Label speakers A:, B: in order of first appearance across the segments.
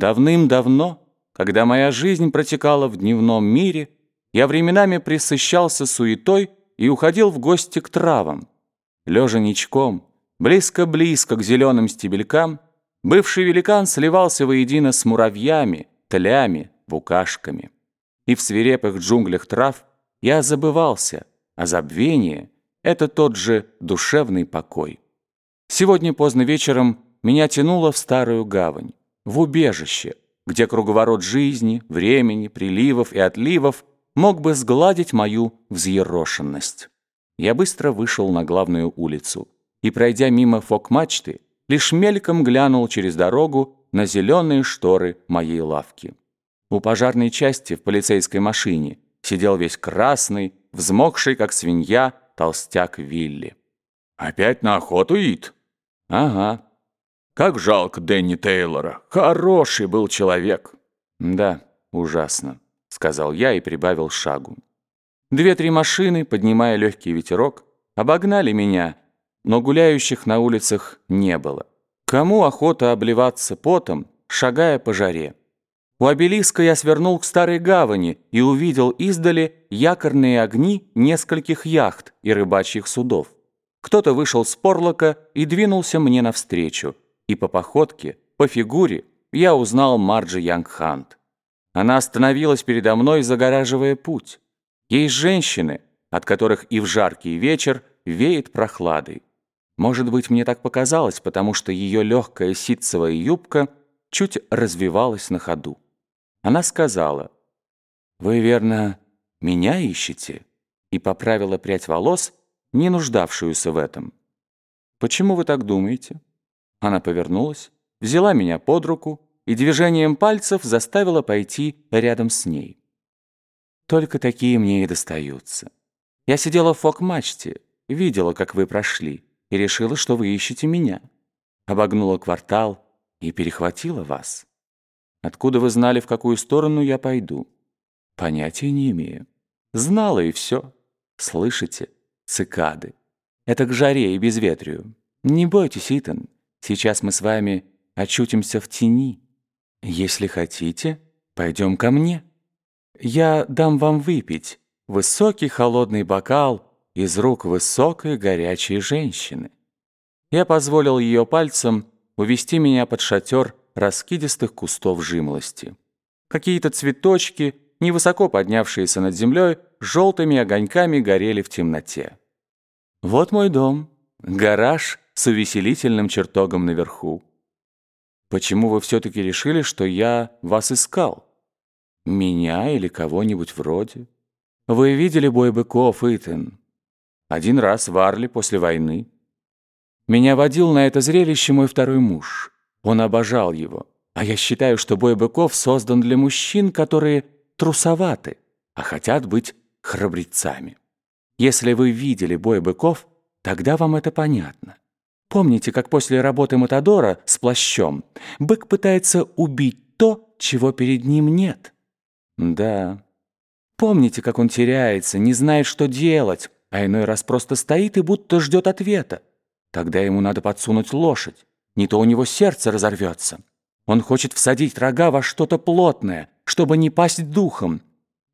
A: Давным-давно, когда моя жизнь протекала в дневном мире, я временами присыщался суетой и уходил в гости к травам. Лежа ничком, близко-близко к зеленым стебелькам, бывший великан сливался воедино с муравьями, тлями, букашками. И в свирепых джунглях трав я забывался, а забвение — это тот же душевный покой. Сегодня поздно вечером меня тянуло в старую гавань, в убежище, где круговорот жизни, времени, приливов и отливов мог бы сгладить мою взъерошенность. Я быстро вышел на главную улицу и, пройдя мимо фок-мачты, лишь мельком глянул через дорогу на зеленые шторы моей лавки. У пожарной части в полицейской машине сидел весь красный, взмокший, как свинья, толстяк Вилли.
B: «Опять на охоту, Ит?»
A: «Ага».
B: «Как жалко Дэнни Тейлора. Хороший был человек».
A: «Да, ужасно», — сказал я и прибавил шагу. Две-три машины, поднимая легкий ветерок, обогнали меня, но гуляющих на улицах не было. Кому охота обливаться потом, шагая по жаре? У обелиска я свернул к старой гавани и увидел издали якорные огни нескольких яхт и рыбачьих судов. Кто-то вышел с порлока и двинулся мне навстречу, и по походке, по фигуре я узнал Марджи Янгхант. Она остановилась передо мной, загораживая путь. Есть женщины, от которых и в жаркий вечер веет прохладой. Может быть, мне так показалось, потому что ее легкая ситцевая юбка чуть развивалась на ходу. Она сказала, «Вы, верно, меня ищете?» и поправила прядь волос, не нуждавшуюся в этом. «Почему вы так думаете?» Она повернулась, взяла меня под руку и движением пальцев заставила пойти рядом с ней. Только такие мне и достаются. Я сидела в фок-мачте, видела, как вы прошли, и решила, что вы ищете меня. Обогнула квартал и перехватила вас. Откуда вы знали, в какую сторону я пойду? Понятия не имею. Знала и все. Слышите? Цикады. Это к жаре и безветрию. Не бойтесь, Итан. Сейчас мы с вами очутимся в тени. Если хотите, пойдем ко мне. Я дам вам выпить высокий холодный бокал из рук высокой горячей женщины. Я позволил ее пальцем увести меня под шатер раскидистых кустов жимолости. Какие-то цветочки, невысоко поднявшиеся над землей, желтыми огоньками горели в темноте. Вот мой дом, гараж с увеселительным чертогом наверху. Почему вы все-таки решили, что я вас искал? Меня или кого-нибудь вроде. Вы видели бой быков, Итан? Один раз в Арле после войны. Меня водил на это зрелище мой второй муж. Он обожал его. А я считаю, что бой быков создан для мужчин, которые трусоваты, а хотят быть храбрецами. Если вы видели бой быков, тогда вам это понятно. Помните, как после работы Матадора с плащом бык пытается убить то, чего перед ним нет? Да. Помните, как он теряется, не знает, что делать, а иной раз просто стоит и будто ждет ответа. Тогда ему надо подсунуть лошадь, не то у него сердце разорвется. Он хочет всадить рога во что-то плотное, чтобы не пасть духом.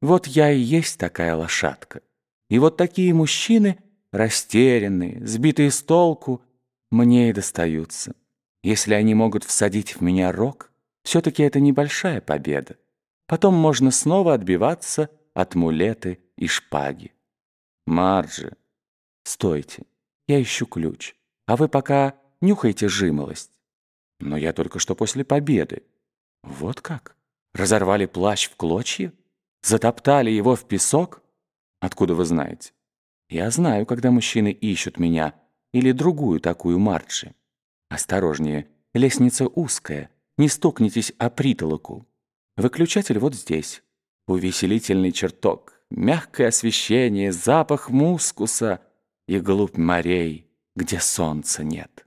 A: Вот я и есть такая лошадка. И вот такие мужчины, растерянные, сбитые с толку, мне и достаются. Если они могут всадить в меня рог, все-таки это небольшая победа. Потом можно снова отбиваться от мулеты и шпаги. Марджи, стойте, я ищу ключ, а вы пока нюхайте жимолость. Но я только что после победы. Вот как? Разорвали плащ в клочья? Затоптали его в песок? Откуда вы знаете? Я знаю, когда мужчины ищут меня или другую такую Марджи. Осторожнее, лестница узкая, не стукнитесь о притолоку. Выключатель вот здесь. Увеселительный чертог, мягкое освещение, запах мускуса и глубь морей, где солнца нет.